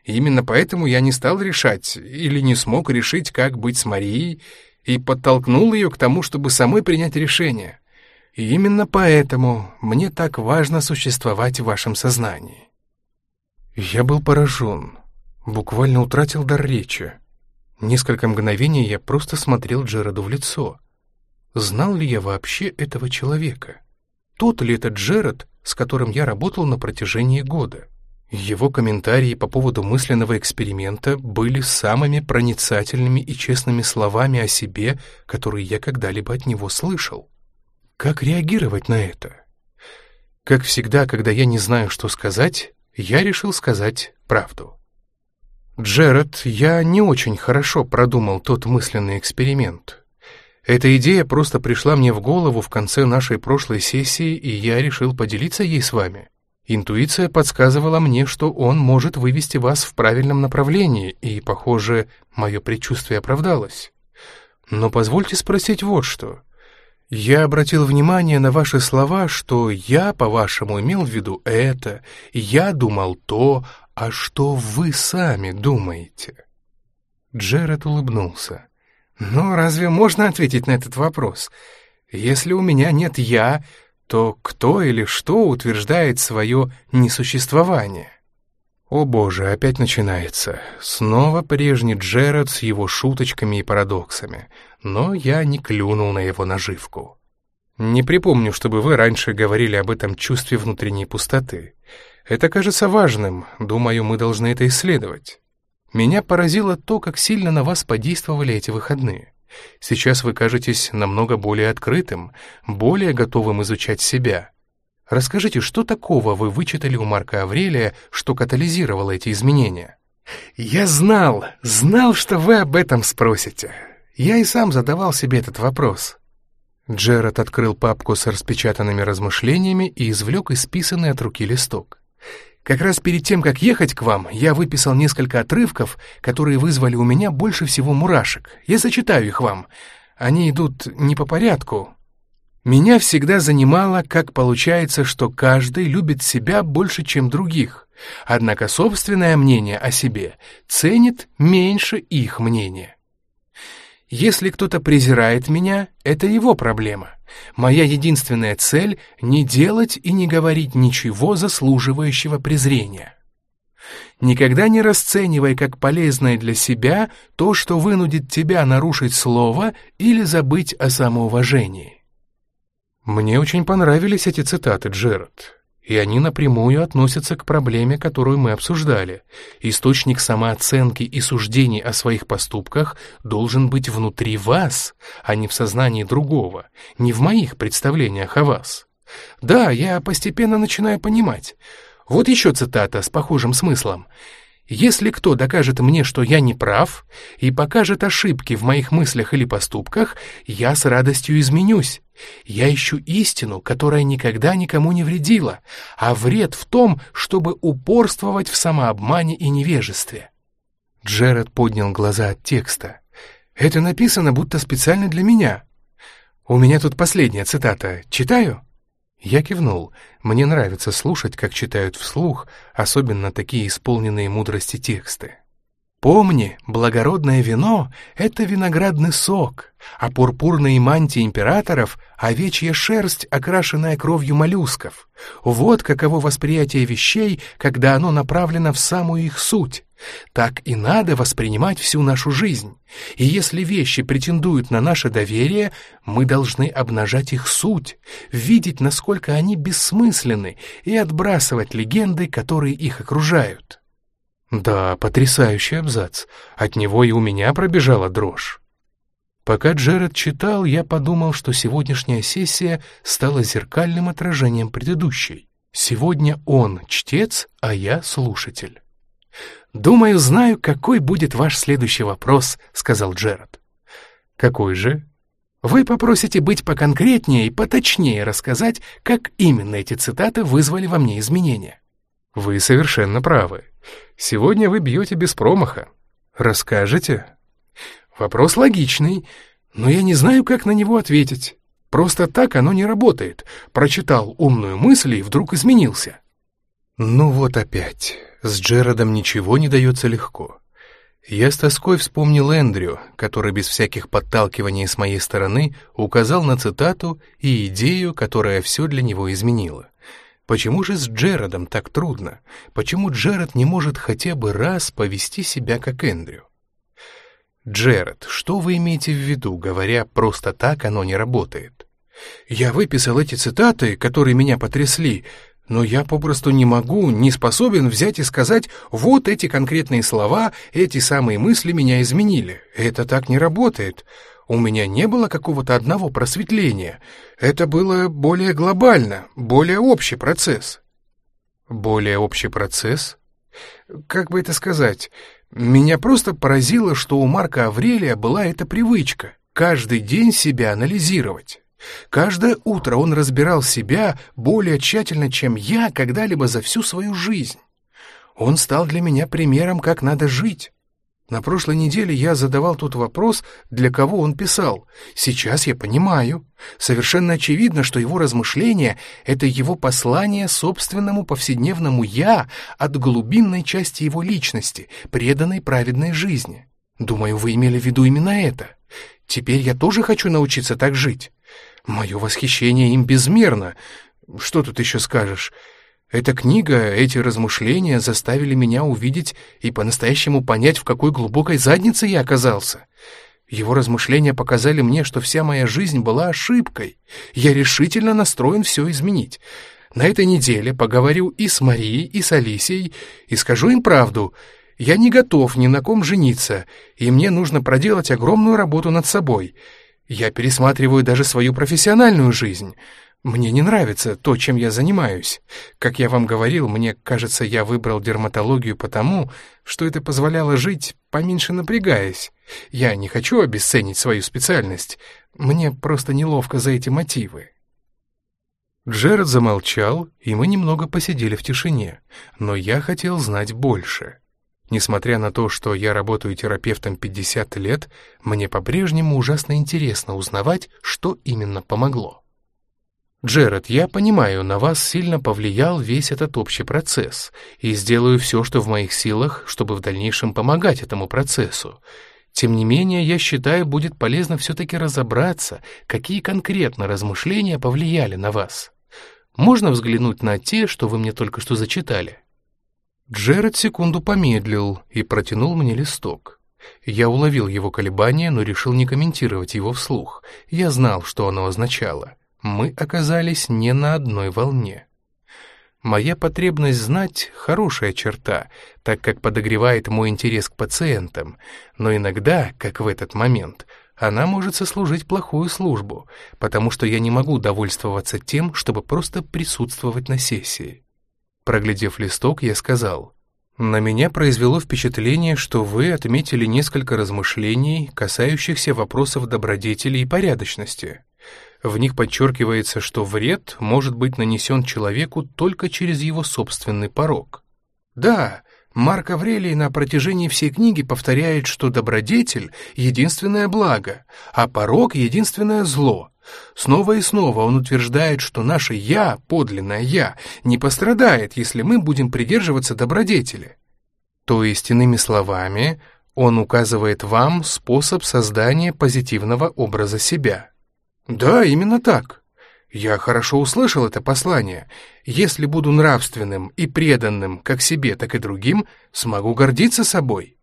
S2: И именно поэтому я не стал решать или не смог решить, как быть с Марией, и подтолкнул ее к тому, чтобы самой принять решение. И именно поэтому мне так важно существовать в вашем сознании. Я был поражен, буквально утратил дар речи. Несколько мгновений я просто смотрел Джераду в лицо. Знал ли я вообще этого человека? Тот ли это Джерад, с которым я работал на протяжении года? Его комментарии по поводу мысленного эксперимента были самыми проницательными и честными словами о себе, которые я когда-либо от него слышал. Как реагировать на это? Как всегда, когда я не знаю, что сказать, я решил сказать правду. Джеред, я не очень хорошо продумал тот мысленный эксперимент. Эта идея просто пришла мне в голову в конце нашей прошлой сессии, и я решил поделиться ей с вами. Интуиция подсказывала мне, что он может вывести вас в правильном направлении, и, похоже, мое предчувствие оправдалось. Но позвольте спросить вот что. Я обратил внимание на ваши слова, что я, по-вашему, имел в виду это, я думал то, а что вы сами думаете?» Джеред улыбнулся. «Ну, разве можно ответить на этот вопрос? Если у меня нет «я», то кто или что утверждает свое несуществование?» О боже, опять начинается. Снова прежний Джеред с его шуточками и парадоксами. Но я не клюнул на его наживку. Не припомню, чтобы вы раньше говорили об этом чувстве внутренней пустоты. Это кажется важным, думаю, мы должны это исследовать. Меня поразило то, как сильно на вас подействовали эти выходные. Сейчас вы кажетесь намного более открытым, более готовым изучать себя. Расскажите, что такого вы вычитали у Марка Аврелия, что катализировало эти изменения? Я знал, знал, что вы об этом спросите. Я и сам задавал себе этот вопрос. Джеред открыл папку с распечатанными размышлениями и извлек исписанный от руки листок. Как раз перед тем, как ехать к вам, я выписал несколько отрывков, которые вызвали у меня больше всего мурашек. Я зачитаю их вам. Они идут не по порядку, меня всегда занимало, как получается, что каждый любит себя больше, чем других, однако собственное мнение о себе ценит меньше их мнения. Если кто-то презирает меня, это его проблема. Моя единственная цель — не делать и не говорить ничего заслуживающего презрения. Никогда не расценивай как полезное для себя то, что вынудит тебя нарушить слово или забыть о самоуважении. Мне очень понравились эти цитаты, Джерард, и они напрямую относятся к проблеме, которую мы обсуждали. Источник самооценки и суждений о своих поступках должен быть внутри вас, а не в сознании другого, не в моих представлениях о вас. Да, я постепенно начинаю понимать. Вот еще цитата с похожим смыслом. Если кто докажет мне, что я не прав, и покажет ошибки в моих мыслях или поступках, я с радостью изменюсь. Я ищу истину, которая никогда никому не вредила, а вред в том, чтобы упорствовать в самообмане и невежестве. Джеред поднял глаза от текста. Это написано будто специально для меня. У меня тут последняя цитата. Читаю?
S1: Я кивнул. Мне нравится слушать, как читают вслух, особенно такие исполненные мудрости тексты. Помни, благородное вино — это виноградный сок, а пурпурные мантии императоров — овечья шерсть, окрашенная кровью моллюсков. Вот каково восприятие вещей, когда оно направлено в самую их суть. Так и надо воспринимать всю нашу жизнь. И если вещи претендуют на наше доверие, мы должны обнажать их суть, видеть, насколько они бессмысленны, и отбрасывать легенды, которые их окружают. Да, потрясающий абзац. От него и у меня пробежала дрожь. Пока Джеред читал, я подумал, что сегодняшняя сессия стала зеркальным отражением предыдущей. Сегодня он чтец, а я слушатель. «Думаю, знаю, какой будет ваш следующий вопрос», — сказал Джеред. «Какой же?» «Вы попросите быть поконкретнее и поточнее рассказать, как именно эти цитаты вызвали во мне изменения». «Вы совершенно правы. Сегодня вы бьете без промаха. Расскажете?» «Вопрос логичный, но я не знаю, как на него ответить. Просто так оно не работает. Прочитал умную мысль и вдруг изменился». «Ну вот опять. С Джеродом ничего не дается легко. Я с тоской вспомнил Эндрю, который без всяких подталкиваний с моей стороны указал на цитату и идею, которая все для него изменила. Почему же с Джеродом так трудно? Почему Джерод не может хотя бы раз повести себя как Эндрю? Джеред, что вы имеете в виду, говоря «просто так оно не работает»?
S2: Я выписал эти цитаты, которые меня потрясли, но я попросту не могу, не способен взять и сказать «вот эти конкретные слова, эти самые мысли меня изменили». Это так не работает. У меня не было какого-то одного просветления. Это было более глобально, более общий процесс.
S1: Более общий процесс?
S2: Как бы это сказать? Меня просто поразило, что у Марка Аврелия была эта привычка — каждый день себя анализировать. Каждое утро он разбирал себя более тщательно, чем я когда-либо за всю свою жизнь. Он стал для меня примером, как надо жить. На прошлой неделе я задавал тут вопрос, для кого он писал. Сейчас я понимаю. Совершенно очевидно, что его размышления — это его послание собственному повседневному «я» от глубинной части его личности, преданной праведной жизни. Думаю, вы имели в виду именно это. Теперь я тоже хочу научиться так жить. Мое восхищение им безмерно. Что тут еще скажешь? Эта книга, эти размышления заставили меня увидеть и по-настоящему понять, в какой глубокой заднице я оказался. Его размышления показали мне, что вся моя жизнь была ошибкой. Я решительно настроен все изменить. На этой неделе поговорю и с Марией, и с Алисией, и скажу им правду. Я не готов ни на ком жениться, и мне нужно проделать огромную работу над собой. Я пересматриваю даже свою профессиональную жизнь — мне не нравится то, чем я занимаюсь. Как я вам говорил, мне кажется, я выбрал дерматологию потому, что это позволяло жить, поменьше напрягаясь. Я не хочу обесценить свою специальность. Мне просто неловко за эти мотивы.
S1: Джеред замолчал, и мы немного посидели в тишине, но я хотел знать больше. Несмотря на то, что я работаю терапевтом 50 лет, мне по-прежнему ужасно интересно узнавать, что именно помогло. Джеред, я понимаю, на вас сильно повлиял весь этот общий процесс, и сделаю все, что в моих силах, чтобы в дальнейшем помогать этому процессу. Тем не менее, я считаю, будет полезно все-таки разобраться, какие конкретно размышления повлияли на вас. Можно взглянуть на те, что вы мне только что зачитали?» Джеред секунду помедлил и протянул мне листок. Я уловил его колебания, но решил не комментировать его вслух. Я знал, что оно означало — мы оказались не на одной волне. Моя потребность знать — хорошая черта, так как подогревает мой интерес к пациентам, но иногда, как в этот момент, она может сослужить плохую службу, потому что я не могу довольствоваться тем, чтобы просто присутствовать на сессии. Проглядев листок, я сказал, «На меня произвело впечатление, что вы отметили несколько размышлений, касающихся вопросов добродетели и порядочности. В них подчеркивается, что вред может быть нанесен человеку только через его собственный порог.
S2: Да, Марк Аврелий на протяжении всей книги повторяет, что добродетель — единственное благо, а порог — единственное зло. Снова и снова он утверждает, что наше «я», подлинное «я», не пострадает, если мы будем придерживаться добродетели. То есть, иными словами, он указывает вам способ создания позитивного образа себя. Да, именно так. Я хорошо услышал это послание. Если буду нравственным и преданным как себе, так и другим, смогу гордиться собой.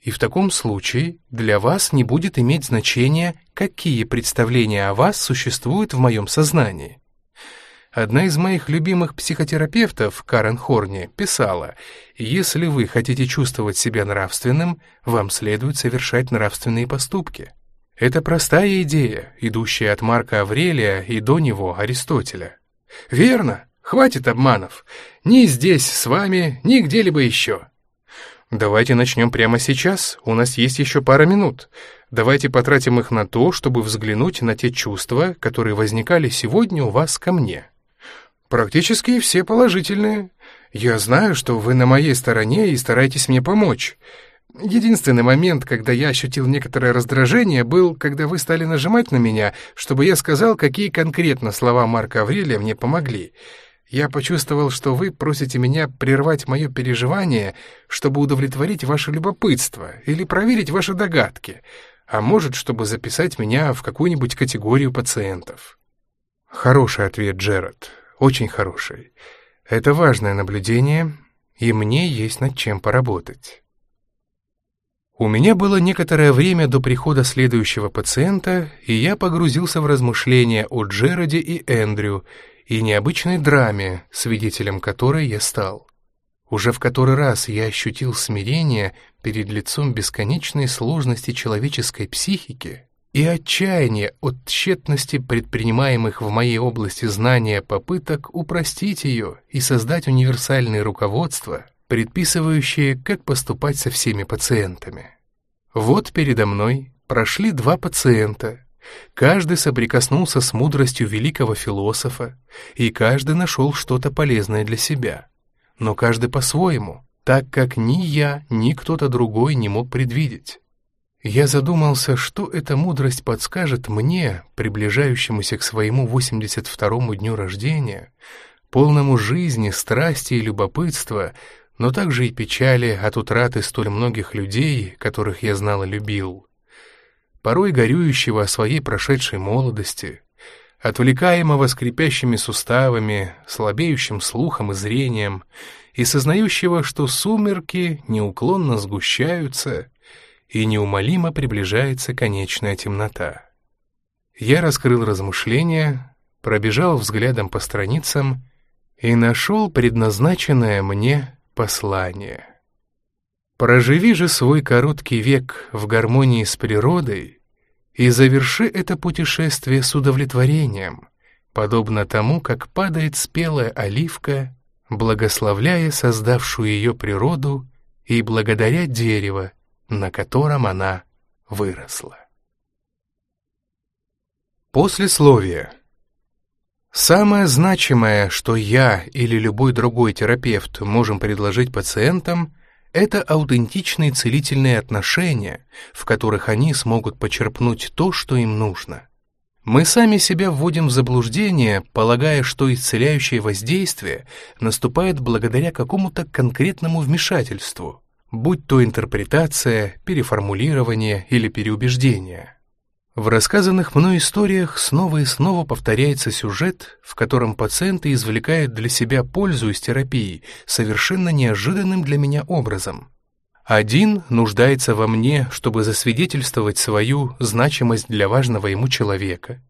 S2: И в таком случае для вас не будет иметь значения, какие представления о вас существуют в моем сознании. Одна из моих любимых психотерапевтов, Карен Хорни, писала, «Если вы хотите чувствовать себя нравственным, вам следует совершать нравственные поступки». Это простая идея, идущая от Марка Аврелия и до него Аристотеля. Верно, хватит обманов. Ни здесь с вами, ни где-либо еще. Давайте начнем прямо сейчас, у нас есть еще пара минут. Давайте потратим их на то, чтобы взглянуть на те чувства, которые возникали сегодня у вас ко мне. Практически все положительные. Я знаю, что вы на моей стороне и стараетесь мне помочь. Единственный момент, когда я ощутил некоторое раздражение, был, когда вы стали нажимать на меня, чтобы я сказал, какие конкретно слова Марка Аврелия мне помогли. Я почувствовал, что вы просите меня прервать мое переживание, чтобы удовлетворить ваше любопытство или проверить ваши догадки, а может, чтобы записать меня в какую-нибудь категорию пациентов. Хороший ответ, Джерард очень хороший. Это важное наблюдение, и мне есть над чем поработать. У меня было некоторое время до прихода следующего пациента, и я погрузился в размышления о Джероде и Эндрю и необычной драме, свидетелем которой я стал. Уже в который раз я ощутил смирение перед лицом бесконечной сложности человеческой психики и отчаяние от тщетности предпринимаемых в моей области знания попыток упростить ее и создать универсальные руководства, предписывающие, как поступать со всеми пациентами. Вот передо мной прошли два пациента, каждый соприкоснулся с мудростью великого философа, и каждый нашел что-то полезное для себя, но каждый по-своему, так как ни я, ни кто-то другой не мог предвидеть. Я задумался, что эта мудрость подскажет мне, приближающемуся к своему 82-му дню рождения, полному жизни, страсти и любопытства, но также и печали от утраты столь многих людей, которых я знал и любил. Порой горюющего о своей прошедшей молодости, отвлекаемого скрипящими суставами, слабеющим слухом и зрением, и сознающего, что сумерки неуклонно сгущаются — и неумолимо приближается конечная темнота. Я раскрыл размышления, пробежал взглядом по страницам и нашел предназначенное мне послание. Проживи же свой короткий век в гармонии с природой и заверши это путешествие с удовлетворением, подобно тому, как падает спелая оливка, благословляя создавшую ее природу и благодаря дерево, на котором она выросла. Послесловие. Самое значимое, что я или любой другой терапевт можем предложить пациентам, это аутентичные целительные отношения, в которых они смогут почерпнуть то, что им нужно. Мы сами себя вводим в заблуждение, полагая, что исцеляющее воздействие наступает благодаря какому-то конкретному вмешательству, будь то интерпретация, переформулирование или переубеждение. В рассказанных мной историях снова и снова повторяется сюжет, в котором пациенты извлекают для себя пользу из терапии совершенно неожиданным для меня образом. Один нуждается во мне, чтобы засвидетельствовать свою значимость для важного ему человека.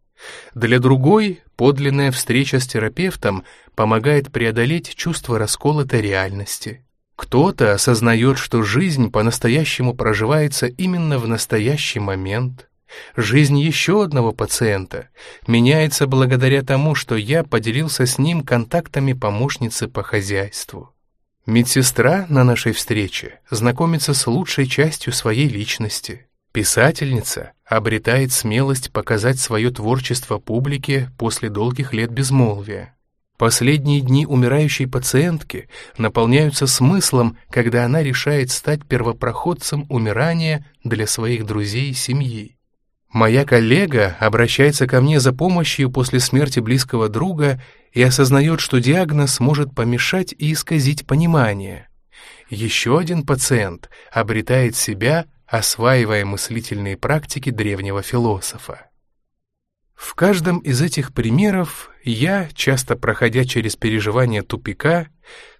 S2: Для другой подлинная встреча с терапевтом помогает преодолеть чувство расколотой реальности. Кто-то осознает, что жизнь по-настоящему проживается именно в настоящий момент. Жизнь еще одного пациента меняется благодаря тому, что я поделился с ним контактами помощницы по хозяйству. Медсестра на нашей встрече знакомится с лучшей частью своей личности. Писательница обретает смелость показать свое творчество публике после долгих лет безмолвия. Последние дни умирающей пациентки наполняются смыслом, когда она решает стать первопроходцем умирания для своих друзей и семьи.
S1: Моя коллега обращается ко мне за помощью после смерти близкого друга и осознает, что диагноз может помешать и исказить понимание. Еще один пациент обретает себя, осваивая мыслительные практики древнего философа. В каждом из этих примеров я, часто проходя через переживание тупика,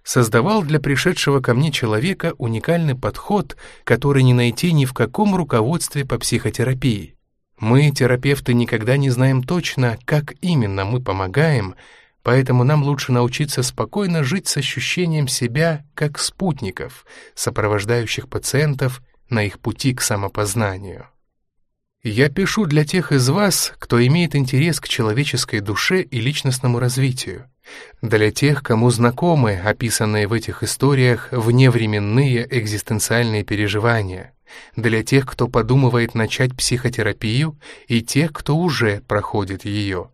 S1: создавал для пришедшего ко мне человека уникальный подход, который не найти ни в каком руководстве по психотерапии. Мы, терапевты, никогда не знаем точно, как именно мы помогаем, поэтому нам лучше научиться спокойно жить с ощущением себя как спутников, сопровождающих пациентов на их пути к самопознанию. Я пишу для тех из вас, кто имеет интерес к человеческой душе и личностному развитию, для тех, кому знакомы описанные в этих историях вневременные экзистенциальные переживания, для тех, кто подумывает начать психотерапию и тех, кто уже проходит ее.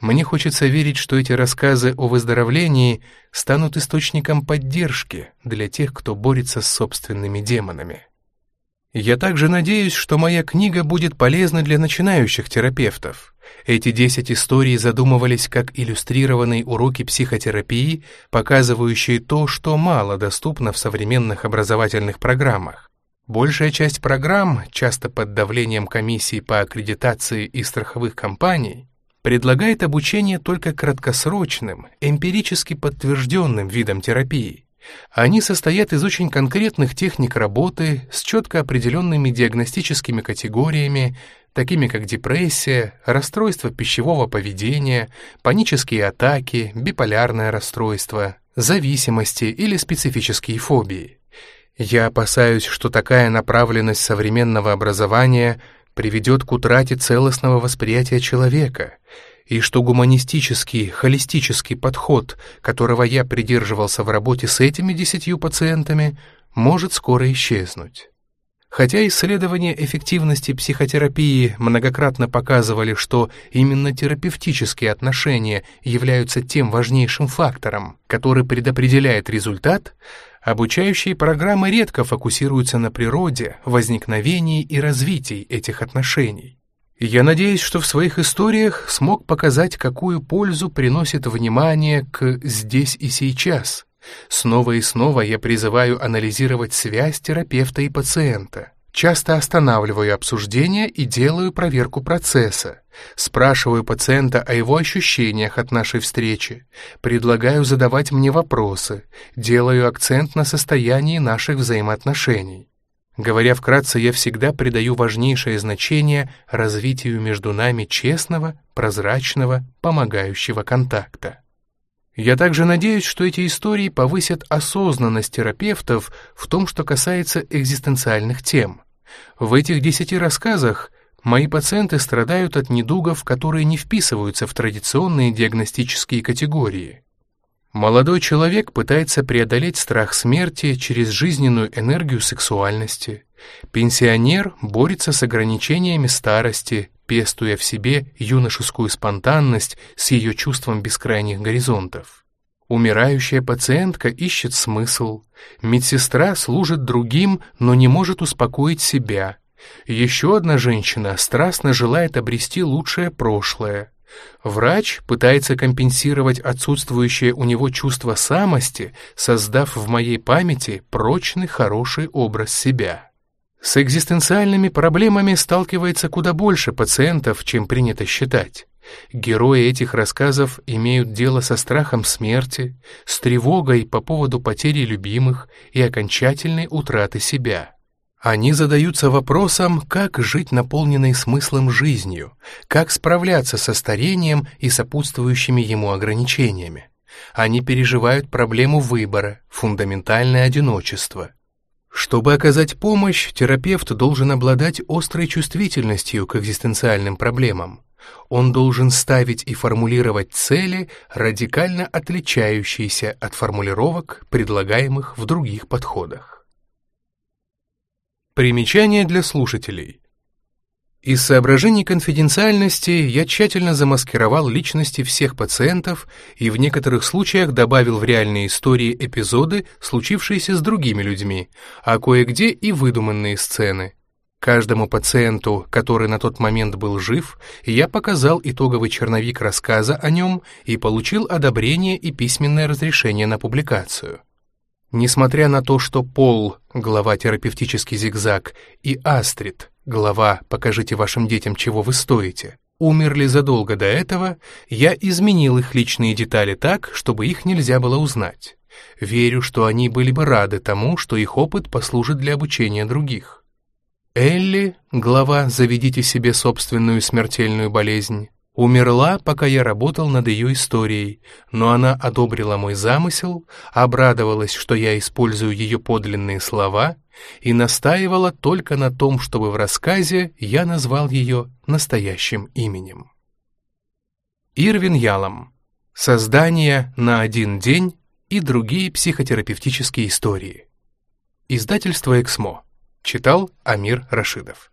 S1: Мне хочется верить, что эти рассказы о выздоровлении станут источником поддержки для тех, кто борется с собственными демонами. Я также надеюсь, что моя книга будет полезна для начинающих терапевтов. Эти 10 историй задумывались как иллюстрированные уроки психотерапии, показывающие то, что мало доступно в современных образовательных программах. Большая часть программ, часто под давлением комиссий по аккредитации и страховых компаний, предлагает обучение только краткосрочным, эмпирически подтвержденным видам терапии. Они состоят из очень конкретных техник работы с четко определенными диагностическими категориями, такими как депрессия, расстройство пищевого поведения, панические атаки, биполярное расстройство, зависимости или специфические фобии. Я опасаюсь, что такая направленность современного образования приведет к утрате целостного восприятия человека — и что гуманистический, холистический подход, которого я придерживался в работе с этими десятью пациентами, может скоро исчезнуть. Хотя исследования эффективности психотерапии многократно показывали, что именно терапевтические отношения являются тем важнейшим фактором, который предопределяет результат, обучающие программы редко фокусируются на природе, возникновении и развитии этих отношений. Я надеюсь, что в своих историях смог показать, какую пользу приносит внимание к «здесь и сейчас». Снова и снова я призываю анализировать связь терапевта и пациента. Часто останавливаю обсуждение и делаю проверку процесса. Спрашиваю пациента о его ощущениях от нашей встречи. Предлагаю задавать мне вопросы. Делаю акцент на состоянии наших взаимоотношений. Говоря вкратце, я всегда придаю важнейшее значение развитию между нами честного, прозрачного, помогающего контакта. Я также надеюсь, что эти истории повысят осознанность терапевтов в том, что касается экзистенциальных тем. В этих десяти рассказах мои пациенты страдают от недугов, которые не вписываются в традиционные диагностические категории. Молодой человек пытается преодолеть страх смерти через жизненную энергию сексуальности. Пенсионер борется с ограничениями старости, пестуя в себе юношескую спонтанность с ее чувством бескрайних горизонтов. Умирающая пациентка ищет смысл. Медсестра служит другим, но не может успокоить себя. Еще одна женщина страстно желает обрести лучшее прошлое. Врач пытается компенсировать отсутствующее у него чувство самости, создав в моей памяти прочный хороший образ себя. С экзистенциальными проблемами сталкивается куда больше пациентов, чем принято считать. Герои этих рассказов имеют дело со страхом смерти, с тревогой по поводу потери любимых и окончательной утраты себя. Они задаются вопросом, как жить наполненной смыслом жизнью, как справляться со старением и сопутствующими ему ограничениями. Они переживают проблему выбора, фундаментальное одиночество. Чтобы оказать помощь, терапевт должен обладать острой чувствительностью к экзистенциальным проблемам. Он должен ставить и формулировать цели, радикально отличающиеся от формулировок, предлагаемых в других подходах. Примечание для слушателей. Из соображений конфиденциальности я тщательно замаскировал личности всех пациентов и в некоторых случаях добавил в реальные истории эпизоды, случившиеся с другими людьми, а кое-где и выдуманные сцены. Каждому пациенту, который на тот момент был жив, я показал итоговый черновик рассказа о нем и получил одобрение и письменное разрешение на публикацию. Несмотря на то, что Пол, глава терапевтический зигзаг, и Астрид, глава «Покажите вашим детям, чего вы стоите», умерли задолго до этого, я изменил их личные детали так, чтобы их нельзя было узнать. Верю, что они были бы рады тому, что их опыт послужит для обучения других. Элли, глава «Заведите себе собственную смертельную болезнь», умерла, пока я работал над ее историей, но она одобрила мой замысел, обрадовалась, что я использую ее подлинные слова и настаивала только на том, чтобы в рассказе я назвал ее настоящим именем. Ирвин Ялом. Создание на один день и другие психотерапевтические истории. Издательство «Эксмо». Читал Амир Рашидов.